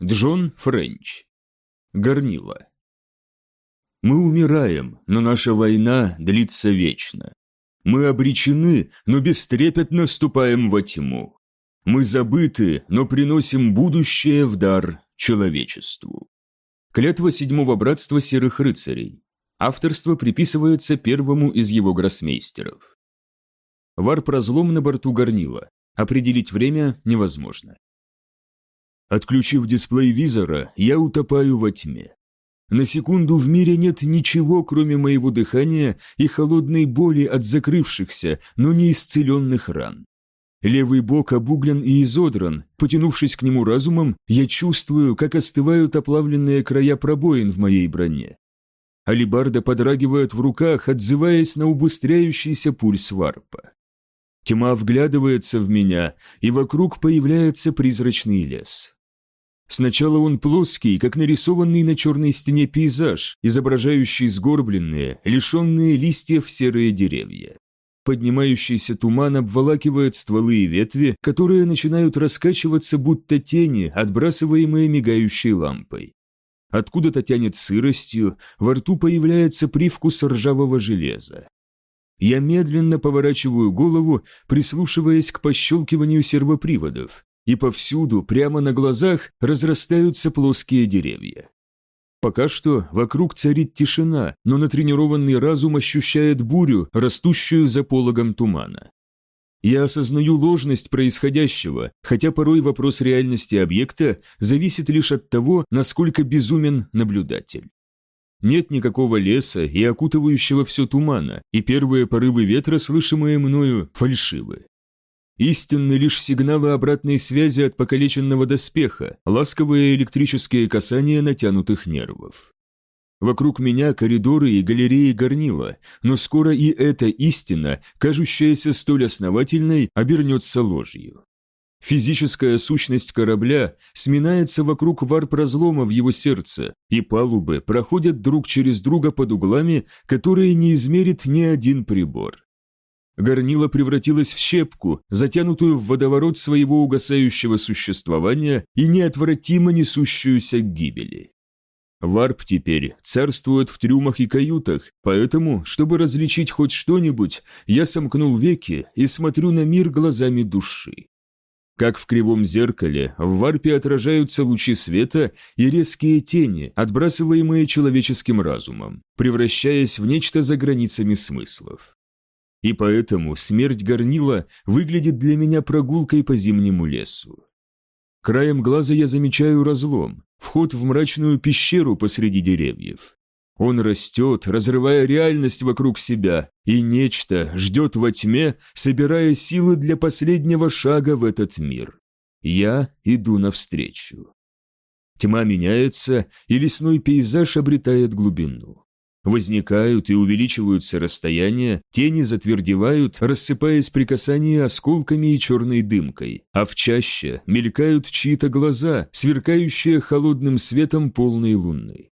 Джон Френч. Горнило. Мы умираем, но наша война длится вечно. Мы обречены, но бестрепетно ступаем во тьму. Мы забыты, но приносим будущее в дар человечеству. Клятва седьмого братства серых рыцарей. Авторство приписывается первому из его гроссмейстеров. Варп-разлом на борту горнила. Определить время невозможно. Отключив дисплей визора, я утопаю во тьме. На секунду в мире нет ничего, кроме моего дыхания и холодной боли от закрывшихся, но не исцеленных ран. Левый бок обуглен и изодран, потянувшись к нему разумом, я чувствую, как остывают оплавленные края пробоин в моей броне. Алибарда подрагивает в руках, отзываясь на убыстряющийся пульс варпа. Тьма вглядывается в меня, и вокруг появляется призрачный лес. Сначала он плоский, как нарисованный на черной стене пейзаж, изображающий сгорбленные, лишенные листьев серые деревья. Поднимающийся туман обволакивает стволы и ветви, которые начинают раскачиваться, будто тени, отбрасываемые мигающей лампой. Откуда-то тянет сыростью, во рту появляется привкус ржавого железа. Я медленно поворачиваю голову, прислушиваясь к пощелкиванию сервоприводов, и повсюду, прямо на глазах, разрастаются плоские деревья. Пока что вокруг царит тишина, но натренированный разум ощущает бурю, растущую за пологом тумана. Я осознаю ложность происходящего, хотя порой вопрос реальности объекта зависит лишь от того, насколько безумен наблюдатель. Нет никакого леса и окутывающего все тумана, и первые порывы ветра, слышимые мною, фальшивы. Истинны лишь сигналы обратной связи от покалеченного доспеха, ласковые электрические касания натянутых нервов. Вокруг меня коридоры и галереи горнила, но скоро и эта истина, кажущаяся столь основательной, обернется ложью. Физическая сущность корабля сминается вокруг варп-разлома в его сердце, и палубы проходят друг через друга под углами, которые не измерит ни один прибор. Горнило превратилось в щепку, затянутую в водоворот своего угасающего существования и неотвратимо несущуюся к гибели. Варп теперь царствует в трюмах и каютах, поэтому, чтобы различить хоть что-нибудь, я сомкнул веки и смотрю на мир глазами души. Как в кривом зеркале, в варпе отражаются лучи света и резкие тени, отбрасываемые человеческим разумом, превращаясь в нечто за границами смыслов. И поэтому смерть горнила выглядит для меня прогулкой по зимнему лесу. Краем глаза я замечаю разлом, вход в мрачную пещеру посреди деревьев. Он растет, разрывая реальность вокруг себя, и нечто ждет во тьме, собирая силы для последнего шага в этот мир. Я иду навстречу. Тьма меняется, и лесной пейзаж обретает глубину. Возникают и увеличиваются расстояния, тени затвердевают, рассыпаясь при касании осколками и черной дымкой, а в чаще мелькают чьи-то глаза, сверкающие холодным светом полной луны.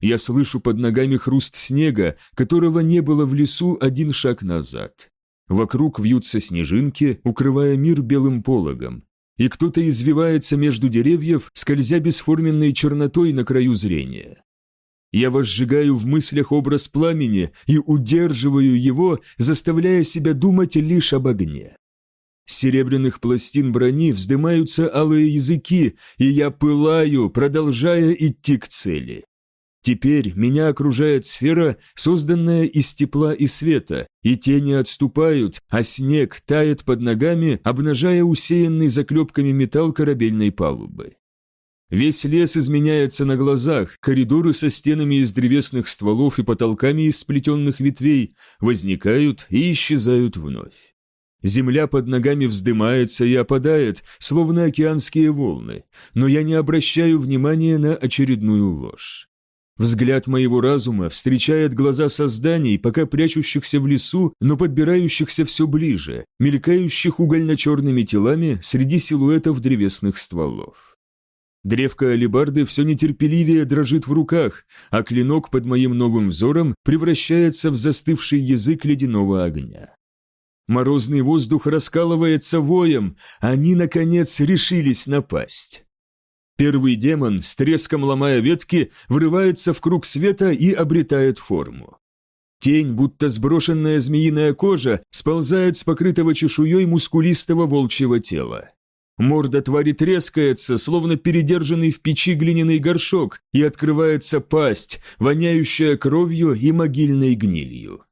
Я слышу под ногами хруст снега, которого не было в лесу один шаг назад. Вокруг вьются снежинки, укрывая мир белым пологом. И кто-то извивается между деревьев, скользя бесформенной чернотой на краю зрения. Я возжигаю в мыслях образ пламени и удерживаю его, заставляя себя думать лишь об огне. С серебряных пластин брони вздымаются алые языки, и я пылаю, продолжая идти к цели. Теперь меня окружает сфера, созданная из тепла и света, и тени отступают, а снег тает под ногами, обнажая усеянный заклепками металл корабельной палубы. Весь лес изменяется на глазах, коридоры со стенами из древесных стволов и потолками из сплетенных ветвей возникают и исчезают вновь. Земля под ногами вздымается и опадает, словно океанские волны, но я не обращаю внимания на очередную ложь. Взгляд моего разума встречает глаза созданий, пока прячущихся в лесу, но подбирающихся все ближе, мелькающих угольно-черными телами среди силуэтов древесных стволов. Древко алебарды все нетерпеливее дрожит в руках, а клинок под моим новым взором превращается в застывший язык ледяного огня. Морозный воздух раскалывается воем, они, наконец, решились напасть. Первый демон, с треском ломая ветки, врывается в круг света и обретает форму. Тень, будто сброшенная змеиная кожа, сползает с покрытого чешуей мускулистого волчьего тела. Морда твари трескается, словно передержанный в печи глиняный горшок, и открывается пасть, воняющая кровью и могильной гнилью.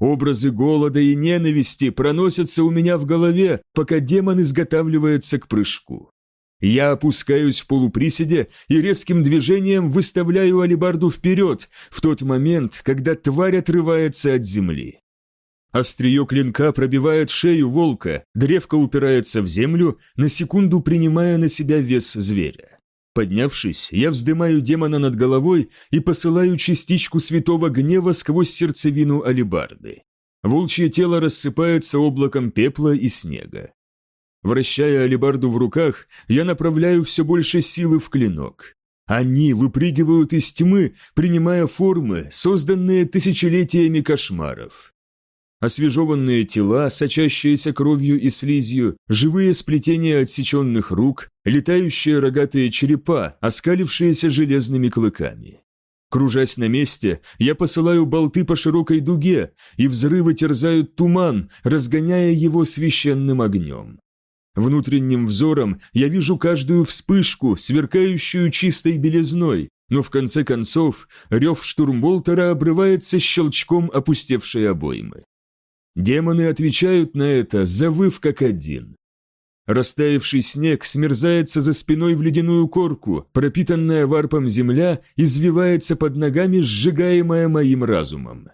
Образы голода и ненависти проносятся у меня в голове, пока демон изготавливается к прыжку. Я опускаюсь в полуприседе и резким движением выставляю алебарду вперед, в тот момент, когда тварь отрывается от земли. Острие клинка пробивает шею волка, древко упирается в землю, на секунду принимая на себя вес зверя. Поднявшись, я вздымаю демона над головой и посылаю частичку святого гнева сквозь сердцевину алебарды. Волчье тело рассыпается облаком пепла и снега. Вращая алебарду в руках, я направляю все больше силы в клинок. Они выпрыгивают из тьмы, принимая формы, созданные тысячелетиями кошмаров освежеванные тела, сочащиеся кровью и слизью, живые сплетения отсеченных рук, летающие рогатые черепа, оскалившиеся железными клыками. Кружась на месте, я посылаю болты по широкой дуге, и взрывы терзают туман, разгоняя его священным огнем. Внутренним взором я вижу каждую вспышку, сверкающую чистой белизной, но в конце концов рев штурмболтера обрывается щелчком опустевшей обоймы. Демоны отвечают на это, завыв как один. Растаявший снег смерзается за спиной в ледяную корку, пропитанная варпом земля извивается под ногами, сжигаемая моим разумом.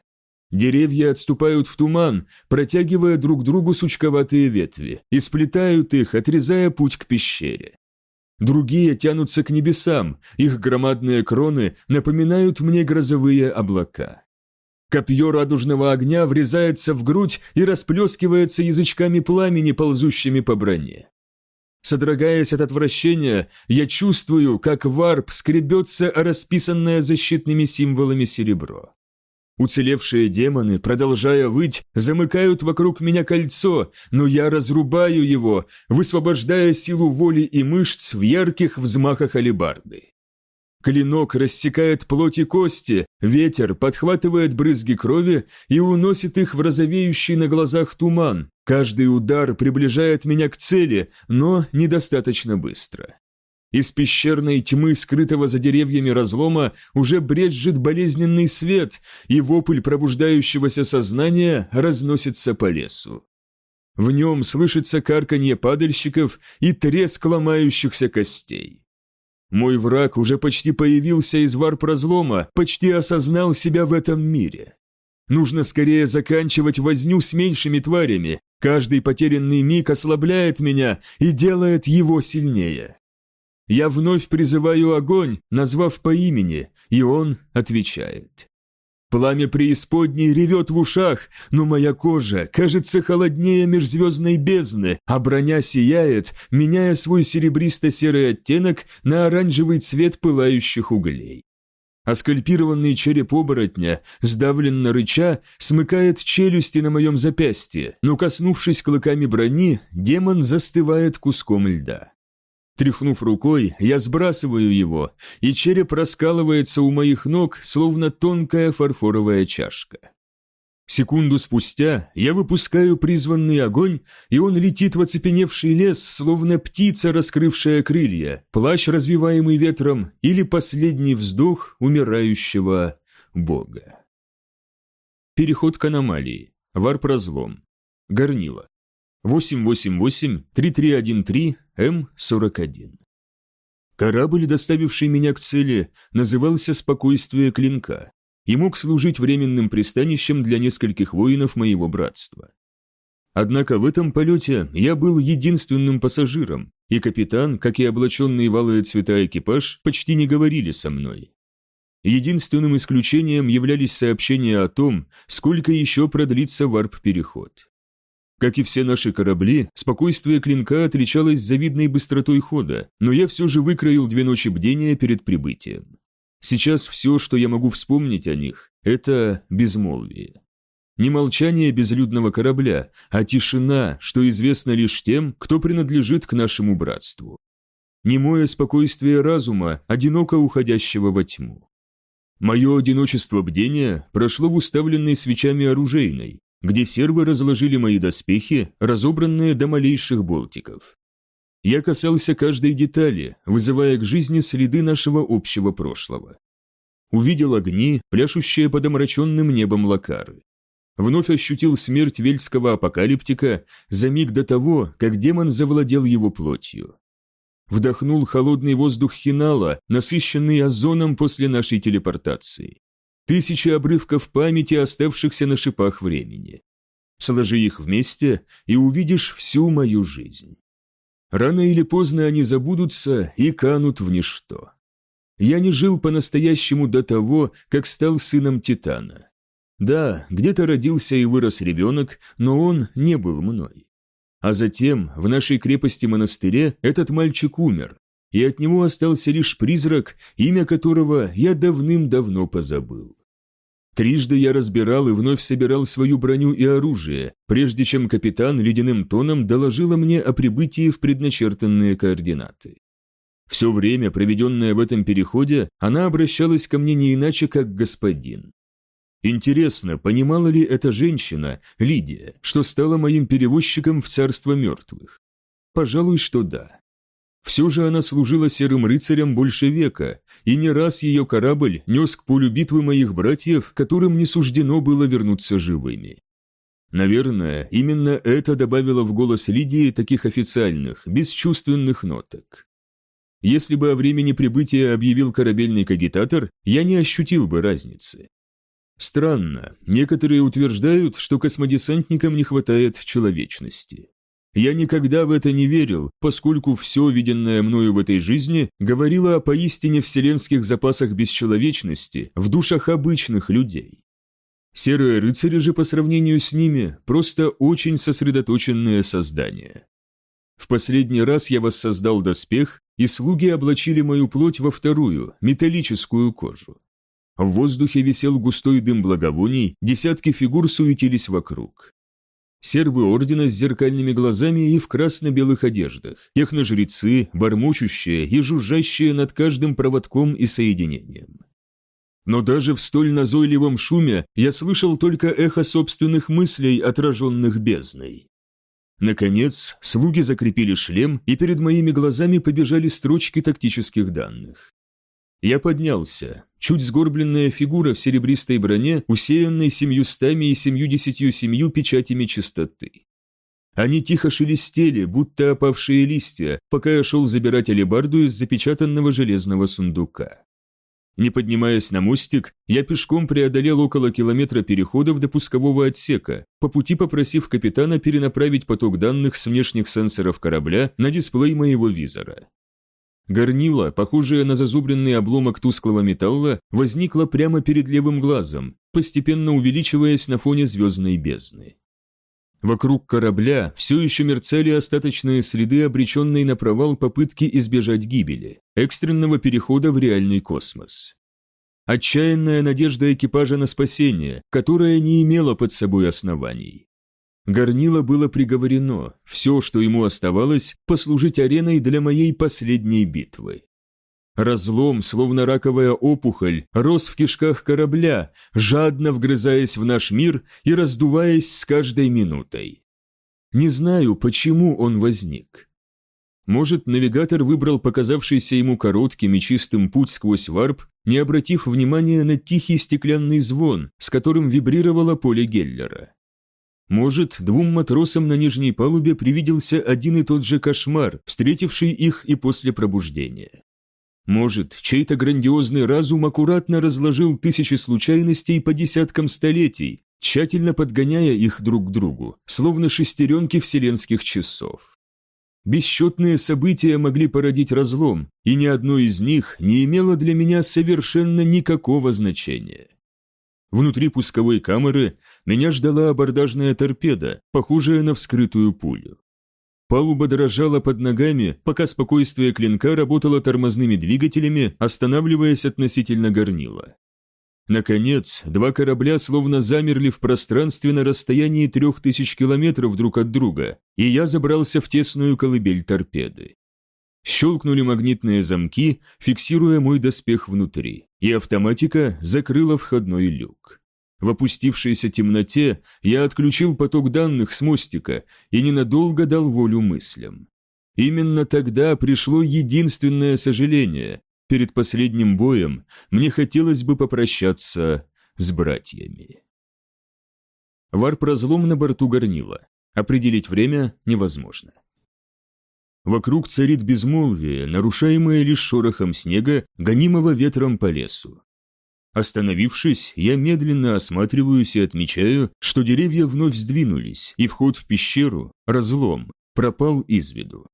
Деревья отступают в туман, протягивая друг другу сучковатые ветви, и сплетают их, отрезая путь к пещере. Другие тянутся к небесам, их громадные кроны напоминают мне грозовые облака. Копье радужного огня врезается в грудь и расплескивается язычками пламени, ползущими по броне. Содрогаясь от отвращения, я чувствую, как варп скребется о расписанное защитными символами серебро. Уцелевшие демоны, продолжая выть, замыкают вокруг меня кольцо, но я разрубаю его, высвобождая силу воли и мышц в ярких взмахах алебарды. Клинок рассекает плоть и кости, ветер подхватывает брызги крови и уносит их в розовеющий на глазах туман. Каждый удар приближает меня к цели, но недостаточно быстро. Из пещерной тьмы, скрытого за деревьями разлома, уже брежет болезненный свет, и вопль пробуждающегося сознания разносится по лесу. В нем слышится карканье падальщиков и треск ломающихся костей. Мой враг уже почти появился из варп-разлома, почти осознал себя в этом мире. Нужно скорее заканчивать возню с меньшими тварями. Каждый потерянный миг ослабляет меня и делает его сильнее. Я вновь призываю огонь, назвав по имени, и он отвечает. Пламя преисподней ревет в ушах, но моя кожа кажется холоднее межзвездной бездны, а броня сияет, меняя свой серебристо-серый оттенок на оранжевый цвет пылающих углей. Аскальпированный череп оборотня, сдавленно рыча, смыкает челюсти на моем запястье, но, коснувшись клыками брони, демон застывает куском льда. Тряхнув рукой, я сбрасываю его, и череп раскалывается у моих ног, словно тонкая фарфоровая чашка. Секунду спустя я выпускаю призванный огонь, и он летит в оцепеневший лес, словно птица, раскрывшая крылья, плащ, развиваемый ветром, или последний вздох умирающего бога. Переход к аномалии. Варп-разлом. Горнило. 888-3313-М41. Корабль, доставивший меня к цели, назывался «Спокойствие клинка» и мог служить временным пристанищем для нескольких воинов моего братства. Однако в этом полете я был единственным пассажиром, и капитан, как и облаченный в алые цвета экипаж, почти не говорили со мной. Единственным исключением являлись сообщения о том, сколько еще продлится варп-переход. Как и все наши корабли, спокойствие клинка отличалось завидной быстротой хода, но я все же выкроил две ночи бдения перед прибытием. Сейчас все, что я могу вспомнить о них, это безмолвие. Не молчание безлюдного корабля, а тишина, что известно лишь тем, кто принадлежит к нашему братству. немое спокойствие разума, одиноко уходящего во тьму. Мое одиночество бдения прошло в уставленной свечами оружейной, где сервы разложили мои доспехи, разобранные до малейших болтиков. Я касался каждой детали, вызывая к жизни следы нашего общего прошлого. Увидел огни, пляшущие под омраченным небом лакары. Вновь ощутил смерть вельского апокалиптика за миг до того, как демон завладел его плотью. Вдохнул холодный воздух хинала, насыщенный озоном после нашей телепортации. Тысячи обрывков памяти, оставшихся на шипах времени. Сложи их вместе, и увидишь всю мою жизнь. Рано или поздно они забудутся и канут в ничто. Я не жил по-настоящему до того, как стал сыном Титана. Да, где-то родился и вырос ребенок, но он не был мной. А затем в нашей крепости-монастыре этот мальчик умер, и от него остался лишь призрак, имя которого я давным-давно позабыл. Трижды я разбирал и вновь собирал свою броню и оружие, прежде чем капитан ледяным тоном доложила мне о прибытии в предначертанные координаты. Все время, проведенное в этом переходе, она обращалась ко мне не иначе, как господин. Интересно, понимала ли эта женщина, Лидия, что стала моим перевозчиком в царство мертвых? Пожалуй, что да. Все же она служила серым рыцарям больше века, и не раз ее корабль нес к полю битвы моих братьев, которым не суждено было вернуться живыми. Наверное, именно это добавило в голос Лидии таких официальных, бесчувственных ноток. Если бы о времени прибытия объявил корабельный кагитатор, я не ощутил бы разницы. Странно, некоторые утверждают, что космодесантникам не хватает человечности. Я никогда в это не верил, поскольку все, виденное мною в этой жизни, говорило о поистине вселенских запасах бесчеловечности в душах обычных людей. Серые рыцари же по сравнению с ними просто очень сосредоточенные создания. В последний раз я воссоздал доспех, и слуги облачили мою плоть во вторую, металлическую кожу. В воздухе висел густой дым благовоний, десятки фигур суетились вокруг. Сервы ордена с зеркальными глазами и в красно-белых одеждах, техножрецы, бормочущие и жужжащие над каждым проводком и соединением. Но даже в столь назойливом шуме я слышал только эхо собственных мыслей, отраженных бездной. Наконец, слуги закрепили шлем, и перед моими глазами побежали строчки тактических данных. Я поднялся. Чуть сгорбленная фигура в серебристой броне, усеянной семьюстами и семью-десятью семью печатями чистоты. Они тихо шелестели, будто опавшие листья, пока я шел забирать алебарду из запечатанного железного сундука. Не поднимаясь на мостик, я пешком преодолел около километра переходов до пускового отсека, по пути попросив капитана перенаправить поток данных с внешних сенсоров корабля на дисплей моего визора. Горнило, похожее на зазубренный обломок тусклого металла, возникло прямо перед левым глазом, постепенно увеличиваясь на фоне звездной бездны. Вокруг корабля все еще мерцали остаточные следы, обреченные на провал попытки избежать гибели, экстренного перехода в реальный космос. Отчаянная надежда экипажа на спасение, которая не имела под собой оснований. Горнило было приговорено, все, что ему оставалось, послужить ареной для моей последней битвы. Разлом, словно раковая опухоль, рос в кишках корабля, жадно вгрызаясь в наш мир и раздуваясь с каждой минутой. Не знаю, почему он возник. Может, навигатор выбрал показавшийся ему коротким и чистым путь сквозь варп, не обратив внимания на тихий стеклянный звон, с которым вибрировало поле Геллера. Может, двум матросам на нижней палубе привиделся один и тот же кошмар, встретивший их и после пробуждения. Может, чей-то грандиозный разум аккуратно разложил тысячи случайностей по десяткам столетий, тщательно подгоняя их друг к другу, словно шестеренки вселенских часов. Бесчетные события могли породить разлом, и ни одно из них не имело для меня совершенно никакого значения. Внутри пусковой камеры меня ждала абордажная торпеда, похожая на вскрытую пулю. Палуба дрожала под ногами, пока спокойствие клинка работало тормозными двигателями, останавливаясь относительно горнила. Наконец, два корабля словно замерли в пространстве на расстоянии трех тысяч километров друг от друга, и я забрался в тесную колыбель торпеды. Щелкнули магнитные замки, фиксируя мой доспех внутри, и автоматика закрыла входной люк. В опустившейся темноте я отключил поток данных с мостика и ненадолго дал волю мыслям. Именно тогда пришло единственное сожаление. Перед последним боем мне хотелось бы попрощаться с братьями. Варп-разлом на борту горнила. Определить время невозможно. Вокруг царит безмолвие, нарушаемое лишь шорохом снега, гонимого ветром по лесу. Остановившись, я медленно осматриваюсь и отмечаю, что деревья вновь сдвинулись, и вход в пещеру, разлом, пропал из виду.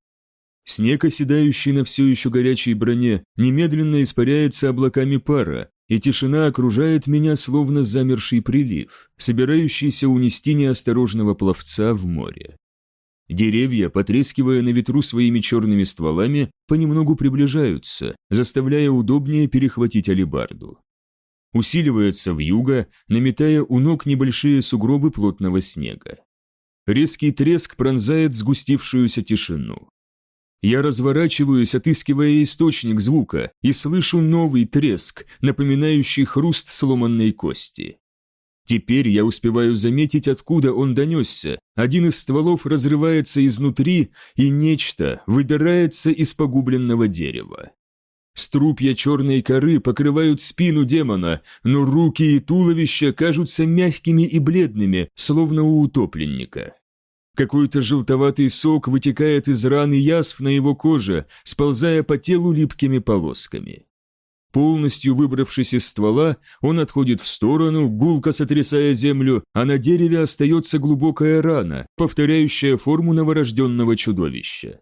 Снег, оседающий на все еще горячей броне, немедленно испаряется облаками пара, и тишина окружает меня словно замерший прилив, собирающийся унести неосторожного пловца в море. Деревья, потрескивая на ветру своими черными стволами, понемногу приближаются, заставляя удобнее перехватить алибарду. Усиливается вьюга, наметая у ног небольшие сугробы плотного снега. Резкий треск пронзает сгустившуюся тишину. Я разворачиваюсь, отыскивая источник звука, и слышу новый треск, напоминающий хруст сломанной кости. Теперь я успеваю заметить, откуда он донесся. Один из стволов разрывается изнутри, и нечто выбирается из погубленного дерева. Струпья черной коры покрывают спину демона, но руки и туловище кажутся мягкими и бледными, словно у утопленника. Какой-то желтоватый сок вытекает из раны язв на его коже, сползая по телу липкими полосками. Полностью выбравшись из ствола, он отходит в сторону, гулко сотрясая землю, а на дереве остается глубокая рана, повторяющая форму новорожденного чудовища.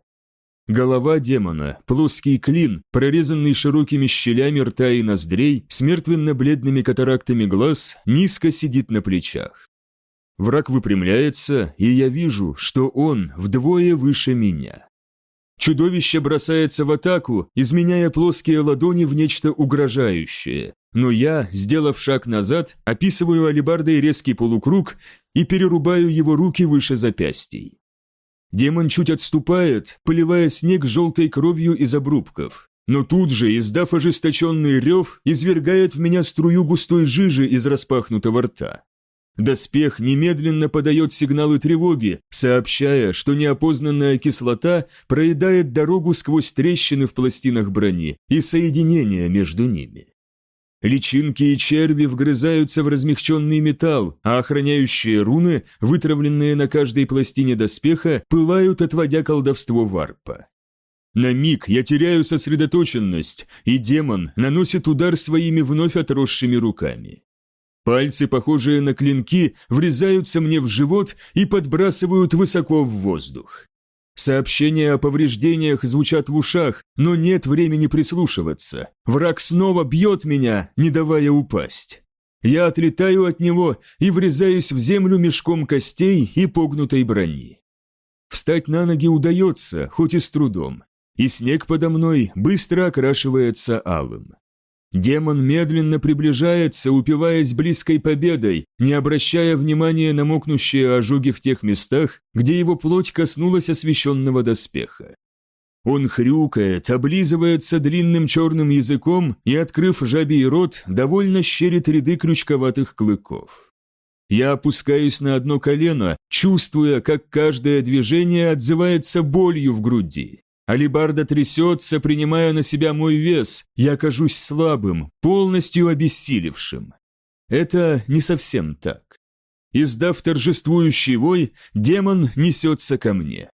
Голова демона, плоский клин, прорезанный широкими щелями рта и ноздрей, с мертвенно-бледными катарактами глаз, низко сидит на плечах. Враг выпрямляется, и я вижу, что он вдвое выше меня. Чудовище бросается в атаку, изменяя плоские ладони в нечто угрожающее. Но я, сделав шаг назад, описываю алебардой резкий полукруг и перерубаю его руки выше запястий. Демон чуть отступает, поливая снег желтой кровью из обрубков. Но тут же, издав ожесточенный рев, извергает в меня струю густой жижи из распахнутого рта. Доспех немедленно подает сигналы тревоги, сообщая, что неопознанная кислота проедает дорогу сквозь трещины в пластинах брони и соединения между ними. Личинки и черви вгрызаются в размягченный металл, а охраняющие руны, вытравленные на каждой пластине доспеха, пылают, отводя колдовство варпа. На миг я теряю сосредоточенность, и демон наносит удар своими вновь отросшими руками. Пальцы, похожие на клинки, врезаются мне в живот и подбрасывают высоко в воздух. Сообщения о повреждениях звучат в ушах, но нет времени прислушиваться. Враг снова бьет меня, не давая упасть. Я отлетаю от него и врезаюсь в землю мешком костей и погнутой брони. Встать на ноги удается, хоть и с трудом, и снег подо мной быстро окрашивается алым. Демон медленно приближается, упиваясь близкой победой, не обращая внимания на мокнущие ожоги в тех местах, где его плоть коснулась освещенного доспеха. Он хрюкает, облизывается длинным черным языком и, открыв жабий рот, довольно щерит ряды крючковатых клыков. Я опускаюсь на одно колено, чувствуя, как каждое движение отзывается болью в груди. Алибарда трясется, принимая на себя мой вес. Я кажусь слабым, полностью обессилевшим. Это не совсем так. Издав торжествующий вой, демон несется ко мне.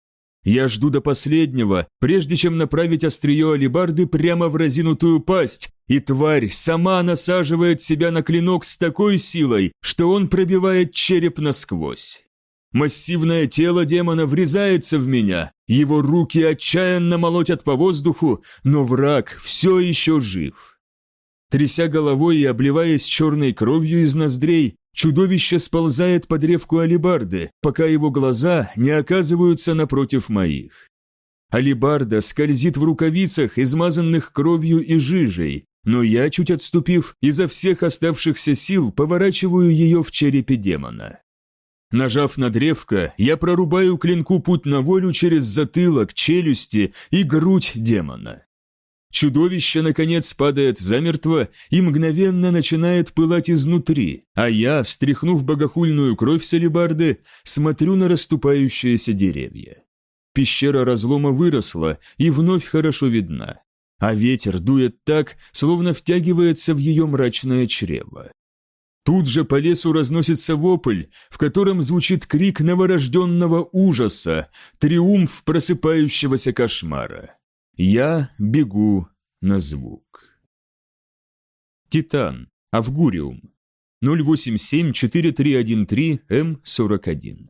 Я жду до последнего, прежде чем направить острие алибарды прямо в разинутую пасть, и тварь сама насаживает себя на клинок с такой силой, что он пробивает череп насквозь. Массивное тело демона врезается в меня, его руки отчаянно молотят по воздуху, но враг все еще жив. Тряся головой и обливаясь черной кровью из ноздрей, чудовище сползает под древку алибарды, пока его глаза не оказываются напротив моих. Алибарда скользит в рукавицах, измазанных кровью и жижей, но я, чуть отступив, изо всех оставшихся сил поворачиваю ее в черепе демона. Нажав на древко, я прорубаю клинку путь на волю через затылок, челюсти и грудь демона. Чудовище, наконец, падает замертво и мгновенно начинает пылать изнутри, а я, стряхнув богохульную кровь с алебарды, смотрю на расступающиеся деревья. Пещера разлома выросла и вновь хорошо видна, а ветер дует так, словно втягивается в ее мрачное чрево. Тут же по лесу разносится вопль, в котором звучит крик новорожденного ужаса, триумф просыпающегося кошмара. Я бегу на звук. Титан, Авгуриум, 087-4313-М41.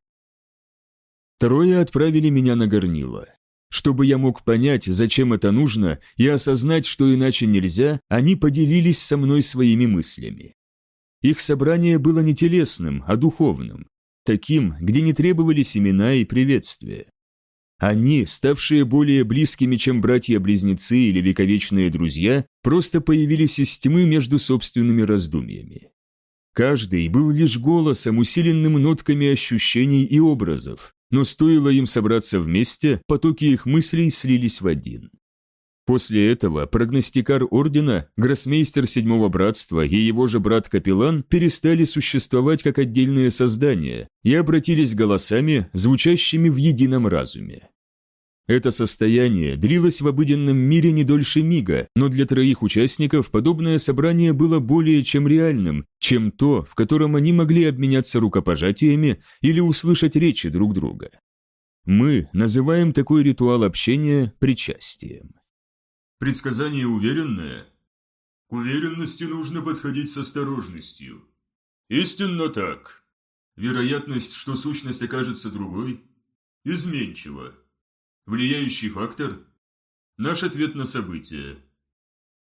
Трое отправили меня на горнило. Чтобы я мог понять, зачем это нужно, и осознать, что иначе нельзя, они поделились со мной своими мыслями. Их собрание было не телесным, а духовным, таким, где не требовались имена и приветствия. Они, ставшие более близкими, чем братья-близнецы или вековечные друзья, просто появились из тьмы между собственными раздумьями. Каждый был лишь голосом, усиленным нотками ощущений и образов, но стоило им собраться вместе, потоки их мыслей слились в один. После этого прогностикар Ордена, гроссмейстер Седьмого Братства и его же брат-капеллан перестали существовать как отдельные создания и обратились голосами, звучащими в едином разуме. Это состояние длилось в обыденном мире не дольше мига, но для троих участников подобное собрание было более чем реальным, чем то, в котором они могли обменяться рукопожатиями или услышать речи друг друга. Мы называем такой ритуал общения причастием. Предсказание уверенное? К уверенности нужно подходить с осторожностью. Истинно так. Вероятность, что сущность окажется другой, изменчива. Влияющий фактор? Наш ответ на событие.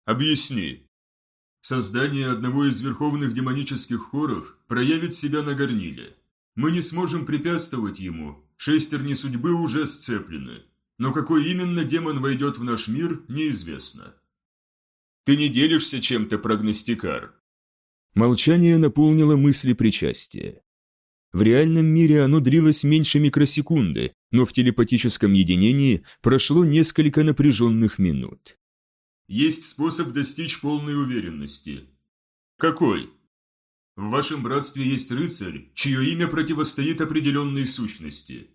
Объясни. Создание одного из верховных демонических хоров проявит себя на горниле. Мы не сможем препятствовать ему, шестерни судьбы уже сцеплены но какой именно демон войдет в наш мир, неизвестно. Ты не делишься чем-то, прогностикар?» Молчание наполнило мысли причастия. В реальном мире оно длилось меньше микросекунды, но в телепатическом единении прошло несколько напряженных минут. «Есть способ достичь полной уверенности». «Какой?» «В вашем братстве есть рыцарь, чье имя противостоит определенной сущности».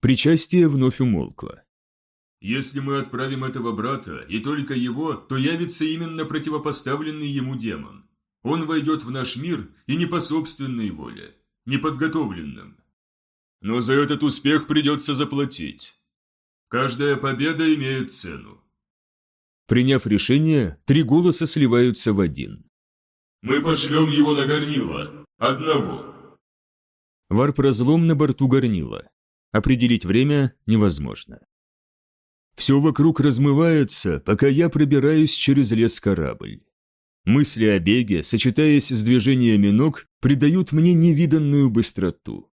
Причастие вновь умолкло. Если мы отправим этого брата, и только его, то явится именно противопоставленный ему демон. Он войдет в наш мир и не по собственной воле, неподготовленным. Но за этот успех придется заплатить. Каждая победа имеет цену. Приняв решение, три голоса сливаются в один. Мы пошлем его на горнило. Одного. Варп-разлом на борту горнила. Определить время невозможно. Все вокруг размывается, пока я пробираюсь через лес-корабль. Мысли о беге, сочетаясь с движениями ног, придают мне невиданную быстроту.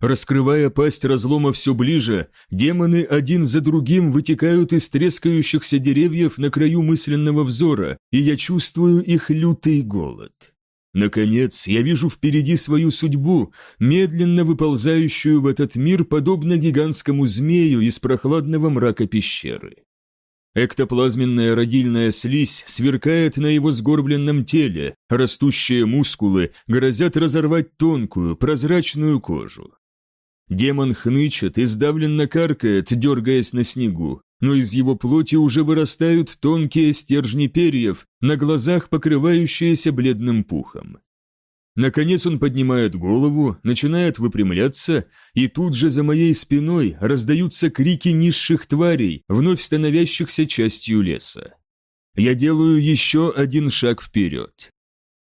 Раскрывая пасть разлома все ближе, демоны один за другим вытекают из трескающихся деревьев на краю мысленного взора, и я чувствую их лютый голод. Наконец, я вижу впереди свою судьбу, медленно выползающую в этот мир, подобно гигантскому змею из прохладного мрака пещеры. Эктоплазменная родильная слизь сверкает на его сгорбленном теле, растущие мускулы грозят разорвать тонкую, прозрачную кожу. Демон хнычет и сдавленно каркает, дергаясь на снегу, но из его плоти уже вырастают тонкие стержни перьев, на глазах покрывающиеся бледным пухом. Наконец он поднимает голову, начинает выпрямляться, и тут же за моей спиной раздаются крики низших тварей, вновь становящихся частью леса. Я делаю еще один шаг вперед.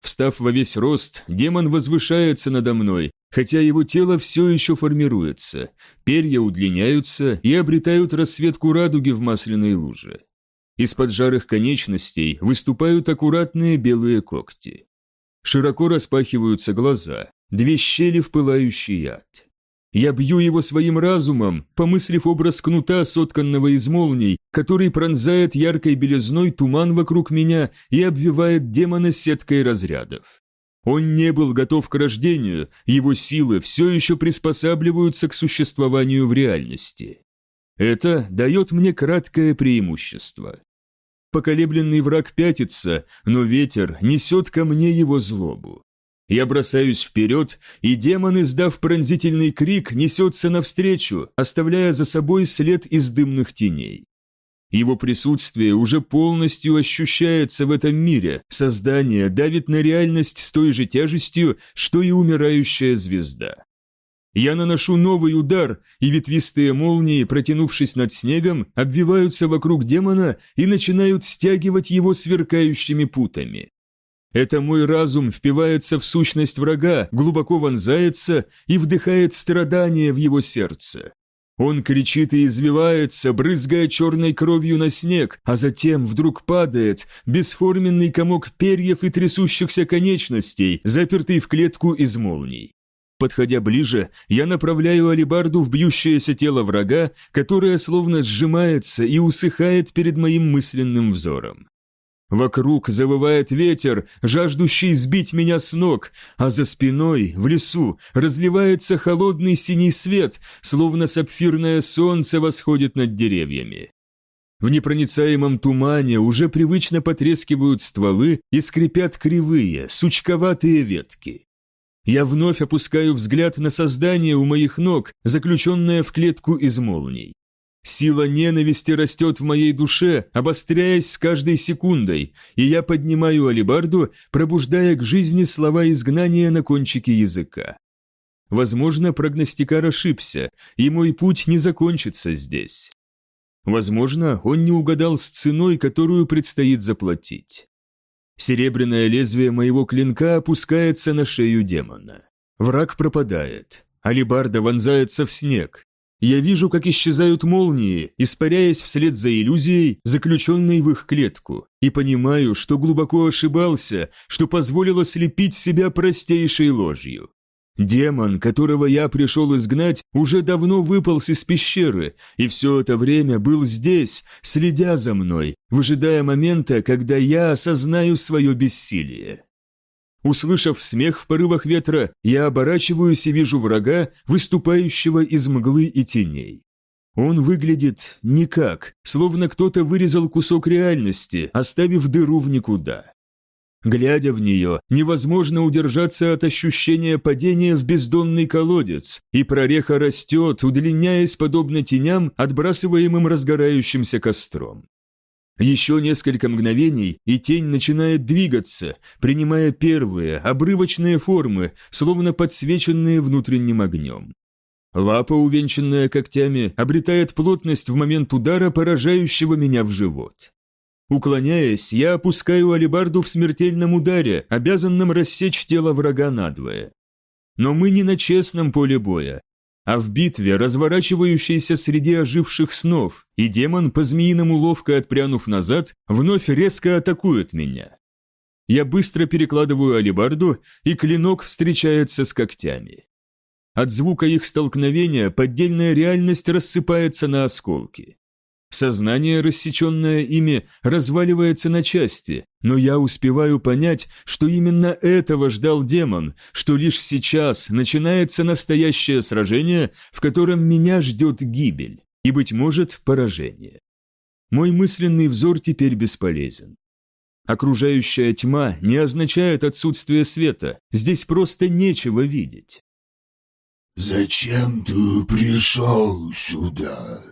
Встав во весь рост, демон возвышается надо мной, хотя его тело все еще формируется, перья удлиняются и обретают расцветку радуги в масляной луже. Из-под жарых конечностей выступают аккуратные белые когти. Широко распахиваются глаза, две щели в пылающий яд. Я бью его своим разумом, помыслив образ кнута, сотканного из молний, который пронзает яркой белизной туман вокруг меня и обвивает демона сеткой разрядов. Он не был готов к рождению, его силы все еще приспосабливаются к существованию в реальности. Это дает мне краткое преимущество. Поколебленный враг пятится, но ветер несет ко мне его злобу. Я бросаюсь вперед, и демон, издав пронзительный крик, несется навстречу, оставляя за собой след из дымных теней. Его присутствие уже полностью ощущается в этом мире, создание давит на реальность с той же тяжестью, что и умирающая звезда. Я наношу новый удар, и ветвистые молнии, протянувшись над снегом, обвиваются вокруг демона и начинают стягивать его сверкающими путами. Это мой разум впивается в сущность врага, глубоко вонзается и вдыхает страдания в его сердце. Он кричит и извивается, брызгая черной кровью на снег, а затем вдруг падает, бесформенный комок перьев и трясущихся конечностей, запертый в клетку из молний. Подходя ближе, я направляю алибарду в бьющееся тело врага, которое словно сжимается и усыхает перед моим мысленным взором. Вокруг завывает ветер, жаждущий сбить меня с ног, а за спиной, в лесу, разливается холодный синий свет, словно сапфирное солнце восходит над деревьями. В непроницаемом тумане уже привычно потрескивают стволы и скрипят кривые, сучковатые ветки. Я вновь опускаю взгляд на создание у моих ног, заключенное в клетку из молний. Сила ненависти растет в моей душе, обостряясь с каждой секундой, и я поднимаю алибарду, пробуждая к жизни слова изгнания на кончике языка. Возможно, прогностикар ошибся, и мой путь не закончится здесь. Возможно, он не угадал с ценой, которую предстоит заплатить. Серебряное лезвие моего клинка опускается на шею демона. Враг пропадает. Алибарда вонзается в снег. Я вижу, как исчезают молнии, испаряясь вслед за иллюзией, заключенной в их клетку, и понимаю, что глубоко ошибался, что позволило слепить себя простейшей ложью. Демон, которого я пришел изгнать, уже давно выполз из пещеры, и все это время был здесь, следя за мной, выжидая момента, когда я осознаю свое бессилие. Услышав смех в порывах ветра, я оборачиваюсь и вижу врага, выступающего из мглы и теней. Он выглядит никак, словно кто-то вырезал кусок реальности, оставив дыру в никуда. Глядя в нее, невозможно удержаться от ощущения падения в бездонный колодец, и прореха растет, удлиняясь подобно теням, отбрасываемым разгорающимся костром. Еще несколько мгновений, и тень начинает двигаться, принимая первые, обрывочные формы, словно подсвеченные внутренним огнем. Лапа, увенчанная когтями, обретает плотность в момент удара, поражающего меня в живот. Уклоняясь, я опускаю алебарду в смертельном ударе, обязанном рассечь тело врага надвое. Но мы не на честном поле боя, а в битве, разворачивающейся среди оживших снов, и демон, по-змеиному ловко отпрянув назад, вновь резко атакует меня. Я быстро перекладываю алибарду, и клинок встречается с когтями. От звука их столкновения поддельная реальность рассыпается на осколки. Сознание, рассеченное ими, разваливается на части, но я успеваю понять, что именно этого ждал демон, что лишь сейчас начинается настоящее сражение, в котором меня ждет гибель и, быть может, поражение. Мой мысленный взор теперь бесполезен. Окружающая тьма не означает отсутствие света, здесь просто нечего видеть. «Зачем ты пришел сюда?»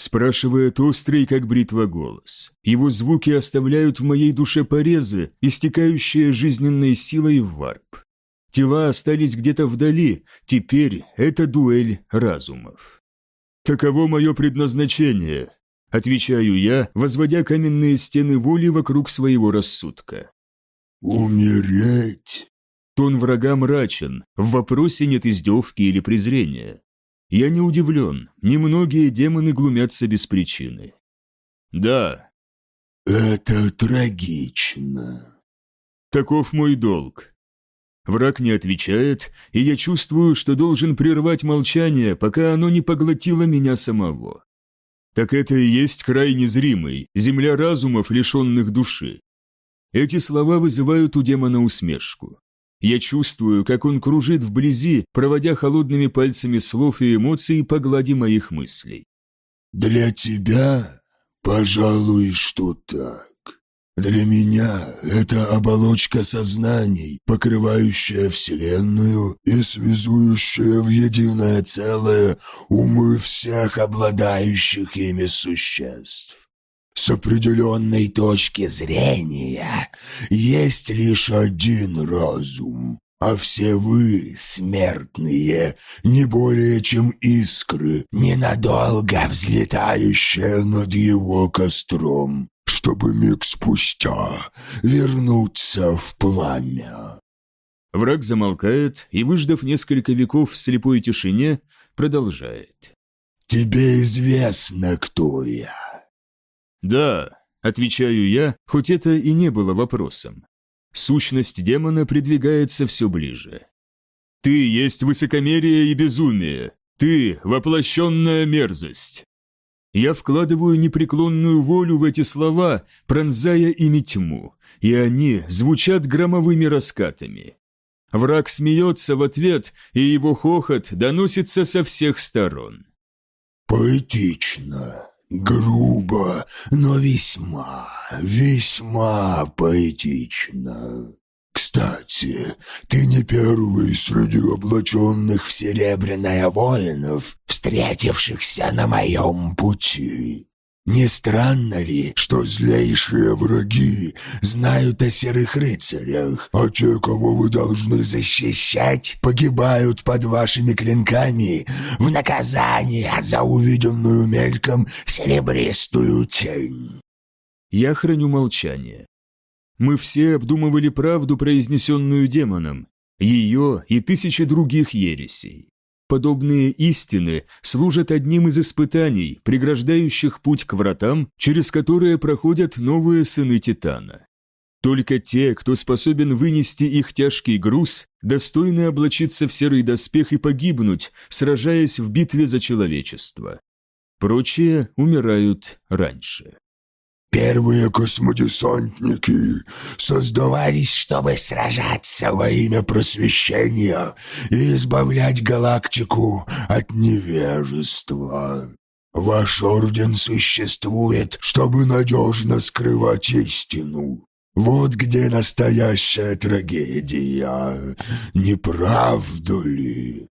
Спрашивает острый, как бритва, голос. Его звуки оставляют в моей душе порезы, истекающие жизненной силой в варп. Тела остались где-то вдали, теперь это дуэль разумов. «Таково мое предназначение», — отвечаю я, возводя каменные стены воли вокруг своего рассудка. «Умереть?» Тон врага мрачен, в вопросе нет издевки или презрения. Я не удивлен, немногие демоны глумятся без причины. Да. Это трагично. Таков мой долг. Враг не отвечает, и я чувствую, что должен прервать молчание, пока оно не поглотило меня самого. Так это и есть край незримый, земля разумов, лишенных души. Эти слова вызывают у демона усмешку. Я чувствую, как он кружит вблизи, проводя холодными пальцами слов и эмоций по глади моих мыслей. «Для тебя, пожалуй, что так. Для меня это оболочка сознаний, покрывающая Вселенную и связующая в единое целое умы всех обладающих ими существ. С определенной точки зрения есть лишь один разум, а все вы, смертные, не более чем искры, ненадолго взлетающие над его костром, чтобы миг спустя вернуться в пламя. Враг замолкает и, выждав несколько веков в слепой тишине, продолжает. «Тебе известно, кто я». «Да», — отвечаю я, хоть это и не было вопросом. Сущность демона придвигается все ближе. «Ты есть высокомерие и безумие. Ты — воплощенная мерзость. Я вкладываю непреклонную волю в эти слова, пронзая ими тьму, и они звучат громовыми раскатами. Враг смеется в ответ, и его хохот доносится со всех сторон. «Поэтично, грубо, но весьма, весьма поэтично. Кстати, ты не первый среди облаченных в серебряное воинов, встретившихся на моем пути. Не странно ли, что злейшие враги знают о серых рыцарях, а те, кого вы должны защищать, погибают под вашими клинками в наказание за увиденную мельком серебристую тень? Я храню молчание. Мы все обдумывали правду, произнесенную демоном, ее и тысячи других ересей. Подобные истины служат одним из испытаний, преграждающих путь к вратам, через которые проходят новые сыны Титана. Только те, кто способен вынести их тяжкий груз, достойны облачиться в серый доспех и погибнуть, сражаясь в битве за человечество. Прочие умирают раньше. Первые космодесантники создавались, чтобы сражаться во имя просвещения и избавлять галактику от невежества. Ваш орден существует, чтобы надежно скрывать истину. Вот где настоящая трагедия, не правда ли?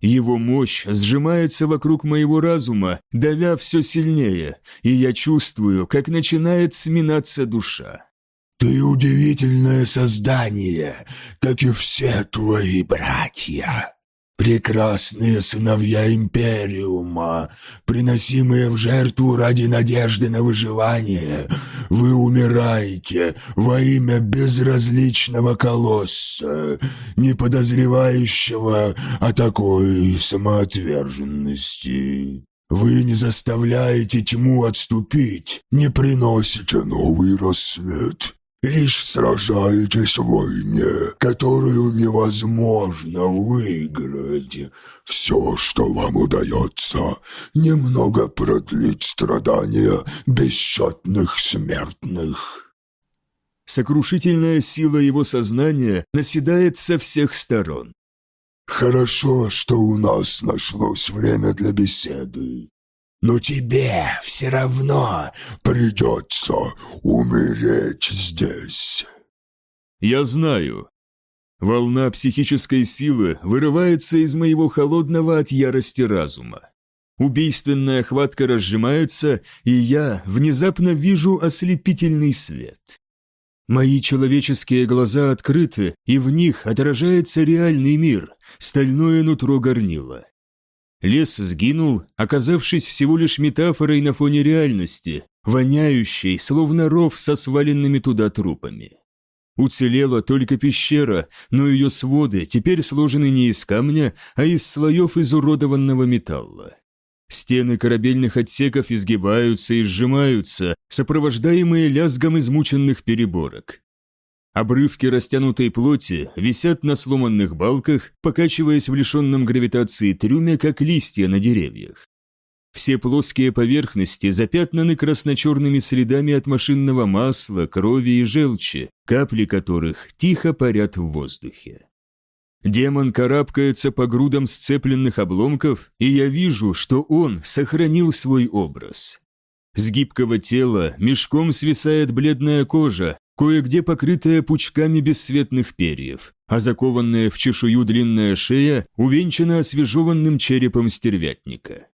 Его мощь сжимается вокруг моего разума, давя все сильнее, и я чувствую, как начинает сминаться душа. «Ты удивительное создание, как и все твои братья. Прекрасные сыновья Империума, приносимые в жертву ради надежды на выживание, вы умираете во имя безразличного колосса, не подозревающего о такой самоотверженности. Вы не заставляете тьму отступить, не приносите новый рассвет, лишь сражаетесь в войне, которую невозможно выиграть. Все, что вам удается, немного продлить страдания бесчетных смертных». Сокрушительная сила его сознания наседает со всех сторон. «Хорошо, что у нас нашлось время для беседы. Но тебе все равно придется умереть здесь. Я знаю. Волна психической силы вырывается из моего холодного от ярости разума. Убийственная хватка разжимается, и я внезапно вижу ослепительный свет. Мои человеческие глаза открыты, и в них отражается реальный мир, стальное нутро горнила. Лес сгинул, оказавшись всего лишь метафорой на фоне реальности, воняющей, словно ров со сваленными туда трупами. Уцелела только пещера, но ее своды теперь сложены не из камня, а из слоев изуродованного металла. Стены корабельных отсеков изгибаются и сжимаются, сопровождаемые лязгом измученных переборок. Обрывки растянутой плоти висят на сломанных балках, покачиваясь в лишенном гравитации трюме, как листья на деревьях. Все плоские поверхности запятнаны красно-черными следами от машинного масла, крови и желчи, капли которых тихо парят в воздухе. Демон карабкается по грудам сцепленных обломков, и я вижу, что он сохранил свой образ. С гибкого тела мешком свисает бледная кожа, кое-где покрытая пучками бесцветных перьев, а закованная в чешую длинная шея увенчана освежеванным черепом стервятника.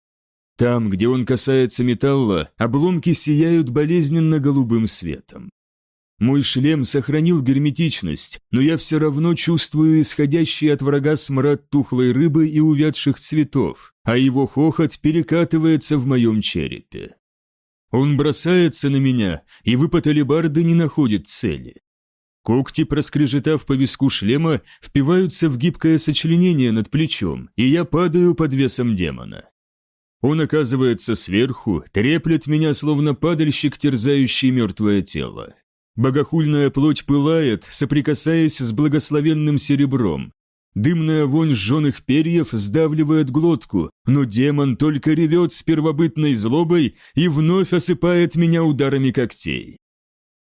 Там, где он касается металла, обломки сияют болезненно-голубым светом. Мой шлем сохранил герметичность, но я все равно чувствую исходящий от врага смрад тухлой рыбы и увядших цветов, а его хохот перекатывается в моем черепе. Он бросается на меня, и выпад алебарды не находит цели. Когти, проскрежетав по виску шлема, впиваются в гибкое сочленение над плечом, и я падаю под весом демона. Он оказывается сверху, треплет меня, словно падальщик, терзающий мертвое тело. Богохульная плоть пылает, соприкасаясь с благословенным серебром. Дымная вонь сжженных перьев сдавливает глотку, но демон только ревет с первобытной злобой и вновь осыпает меня ударами когтей.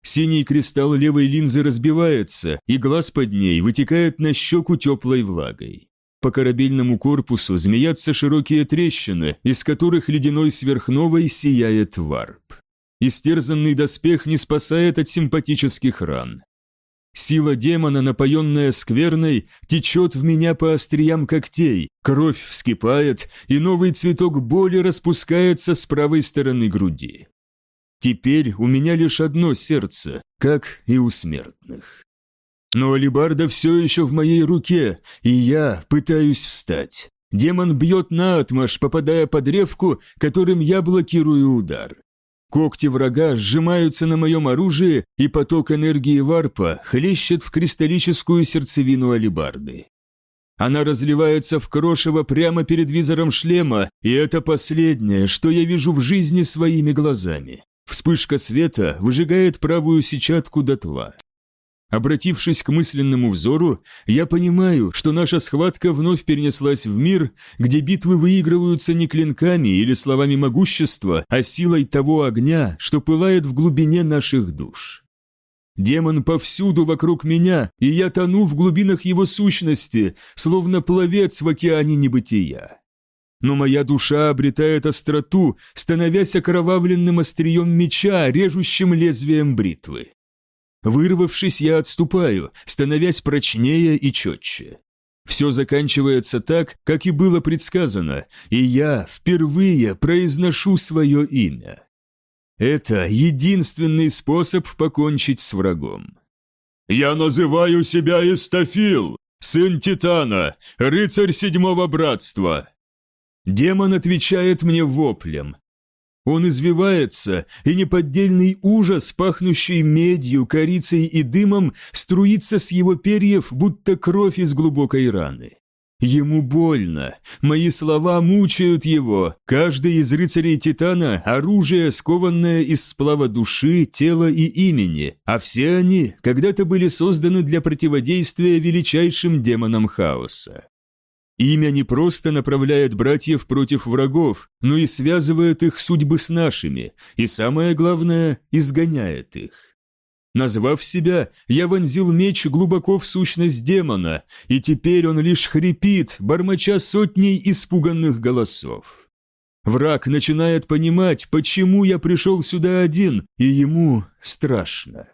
Синий кристалл левой линзы разбивается, и глаз под ней вытекает на щеку теплой влагой. По корабельному корпусу змеятся широкие трещины, из которых ледяной сверхновой сияет варп. Истерзанный доспех не спасает от симпатических ран. Сила демона, напоенная скверной, течет в меня по остриям когтей, кровь вскипает, и новый цветок боли распускается с правой стороны груди. Теперь у меня лишь одно сердце, как и у смертных. Но алибарда все еще в моей руке, и я пытаюсь встать. Демон бьет наотмашь, попадая под древку, которым я блокирую удар. Когти врага сжимаются на моем оружии, и поток энергии варпа хлещет в кристаллическую сердцевину алибарды. Она разливается в крошево прямо перед визором шлема, и это последнее, что я вижу в жизни своими глазами. Вспышка света выжигает правую сетчатку дотла. Обратившись к мысленному взору, я понимаю, что наша схватка вновь перенеслась в мир, где битвы выигрываются не клинками или словами могущества, а силой того огня, что пылает в глубине наших душ. Демон повсюду вокруг меня, и я тону в глубинах его сущности, словно пловец в океане небытия. Но моя душа обретает остроту, становясь окровавленным острием меча, режущим лезвием бритвы. Вырвавшись, я отступаю, становясь прочнее и четче. Все заканчивается так, как и было предсказано, и я впервые произношу свое имя. Это единственный способ покончить с врагом. «Я называю себя Истафил, сын Титана, рыцарь седьмого братства!» Демон отвечает мне воплем, он извивается, и неподдельный ужас, пахнущий медью, корицей и дымом, струится с его перьев, будто кровь из глубокой раны. Ему больно, мои слова мучают его, каждый из рыцарей Титана – оружие, скованное из сплава души, тела и имени, а все они когда-то были созданы для противодействия величайшим демонам хаоса. Имя не просто направляет братьев против врагов, но и связывает их судьбы с нашими, и самое главное, изгоняет их. Назвав себя, я вонзил меч глубоко в сущность демона, и теперь он лишь хрипит, бормоча сотней испуганных голосов. Враг начинает понимать, почему я пришел сюда один, и ему страшно.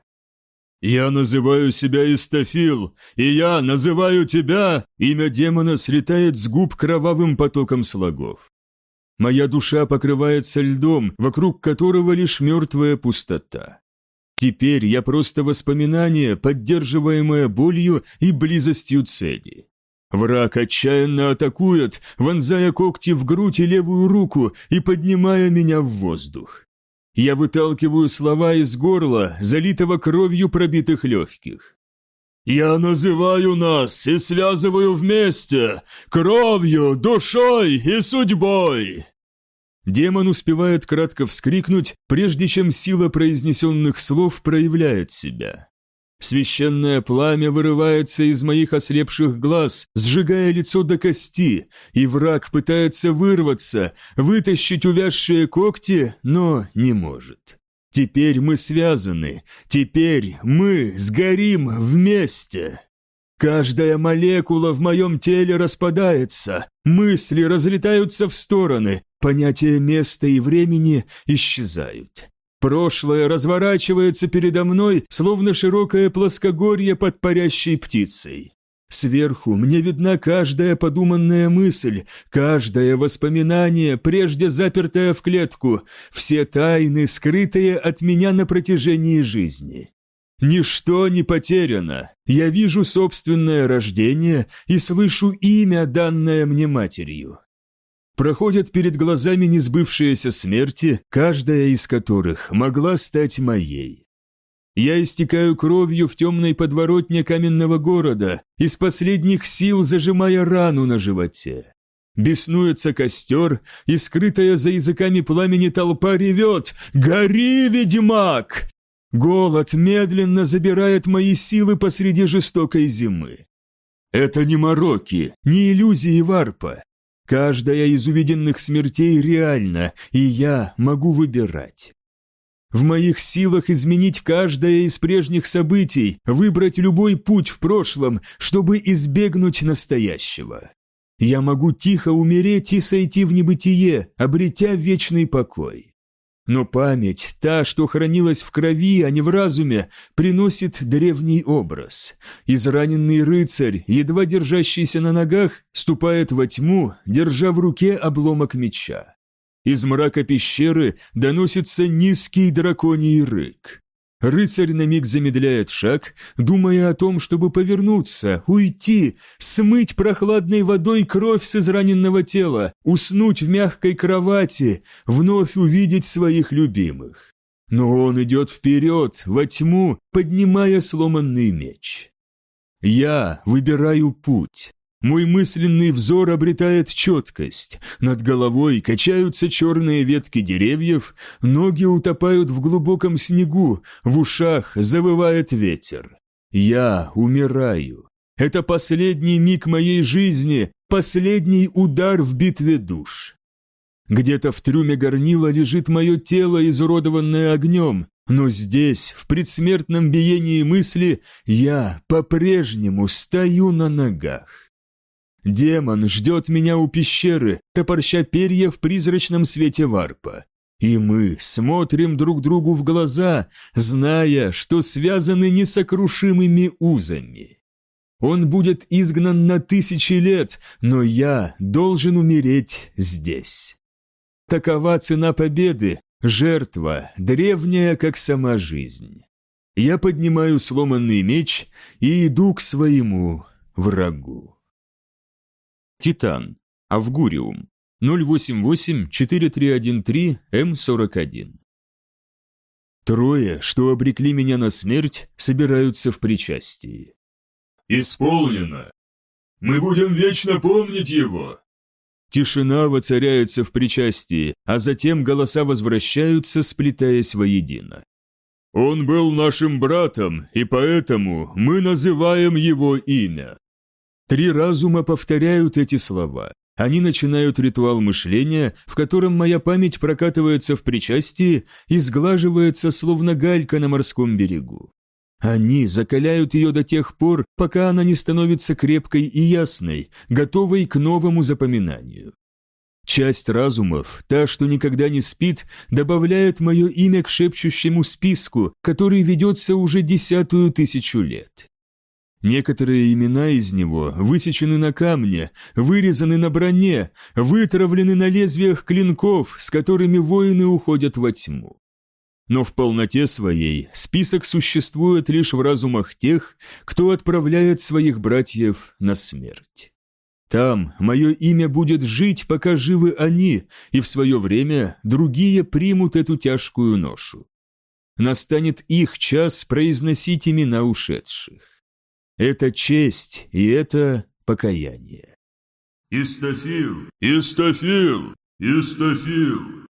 «Я называю себя Истафил, и я называю тебя!» Имя демона слетает с губ кровавым потоком слогов. Моя душа покрывается льдом, вокруг которого лишь мертвая пустота. Теперь я просто воспоминание, поддерживаемое болью и близостью цели. Враг отчаянно атакует, вонзая когти в грудь и левую руку и поднимая меня в воздух. Я выталкиваю слова из горла, залитого кровью пробитых легких. «Я называю нас и связываю вместе, кровью, душой и судьбой!» Демон успевает кратко вскрикнуть, прежде чем сила произнесенных слов проявляет себя. Священное пламя вырывается из моих ослепших глаз, сжигая лицо до кости, и враг пытается вырваться, вытащить увязшие когти, но не может. Теперь мы связаны, теперь мы сгорим вместе. Каждая молекула в моем теле распадается, мысли разлетаются в стороны, понятия места и времени исчезают. Прошлое разворачивается передо мной, словно широкое плоскогорье под парящей птицей. Сверху мне видна каждая подуманная мысль, каждое воспоминание, прежде запертое в клетку, все тайны, скрытые от меня на протяжении жизни. Ничто не потеряно. Я вижу собственное рождение и слышу имя, данное мне матерью. Проходят перед глазами несбывшиеся смерти, каждая из которых могла стать моей. Я истекаю кровью в темной подворотне каменного города, из последних сил зажимая рану на животе. Беснуется костер, и скрытая за языками пламени толпа ревет «Гори, ведьмак!» Голод медленно забирает мои силы посреди жестокой зимы. Это не мороки, не иллюзии варпа. Каждая из увиденных смертей реальна, и я могу выбирать. В моих силах изменить каждое из прежних событий, выбрать любой путь в прошлом, чтобы избегнуть настоящего. Я могу тихо умереть и сойти в небытие, обретя вечный покой. Но память, та, что хранилась в крови, а не в разуме, приносит древний образ. Израненный рыцарь, едва держащийся на ногах, ступает во тьму, держа в руке обломок меча. Из мрака пещеры доносится низкий драконий рык. Рыцарь на миг замедляет шаг, думая о том, чтобы повернуться, уйти, смыть прохладной водой кровь с израненного тела, уснуть в мягкой кровати, вновь увидеть своих любимых. Но он идет вперед, во тьму, поднимая сломанный меч. Я выбираю путь. Мой мысленный взор обретает четкость. Над головой качаются черные ветки деревьев, ноги утопают в глубоком снегу, в ушах завывает ветер. Я умираю. Это последний миг моей жизни, последний удар в битве душ. Где-то в трюме горнила лежит мое тело, изуродованное огнем, но здесь, в предсмертном биении мысли, я по-прежнему стою на ногах. Демон ждет меня у пещеры, топорща перья в призрачном свете варпа. И мы смотрим друг другу в глаза, зная, что связаны несокрушимыми узами. Он будет изгнан на тысячи лет, но я должен умереть здесь. Такова цена победы, жертва, древняя, как сама жизнь. Я поднимаю сломанный меч и иду к своему врагу. Титан. Авгуриум. 088-4313-М41. Трое, что обрекли меня на смерть, собираются в причастии. «Исполнено! Мы будем вечно помнить его!» Тишина воцаряется в причастии, а затем голоса возвращаются, сплетаясь воедино. «Он был нашим братом, и поэтому мы называем его имя. Три разума повторяют эти слова. Они начинают ритуал мышления, в котором моя память прокатывается в причастии и сглаживается, словно галька на морском берегу. Они закаляют ее до тех пор, пока она не становится крепкой и ясной, готовой к новому запоминанию. Часть разумов, та, что никогда не спит, добавляет мое имя к шепчущему списку, который ведется уже десятую тысячу лет. Некоторые имена из него высечены на камне, вырезаны на броне, вытравлены на лезвиях клинков, с которыми воины уходят во тьму. Но в полноте своей список существует лишь в разумах тех, кто отправляет своих братьев на смерть. Там мое имя будет жить, пока живы они, и в свое время другие примут эту тяжкую ношу. Настанет их час произносить имена ушедших. Это честь, и это покаяние. «Истофил! Истофил! Истофил!»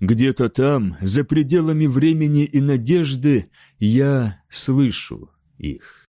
Где-то там, за пределами времени и надежды, я слышу их.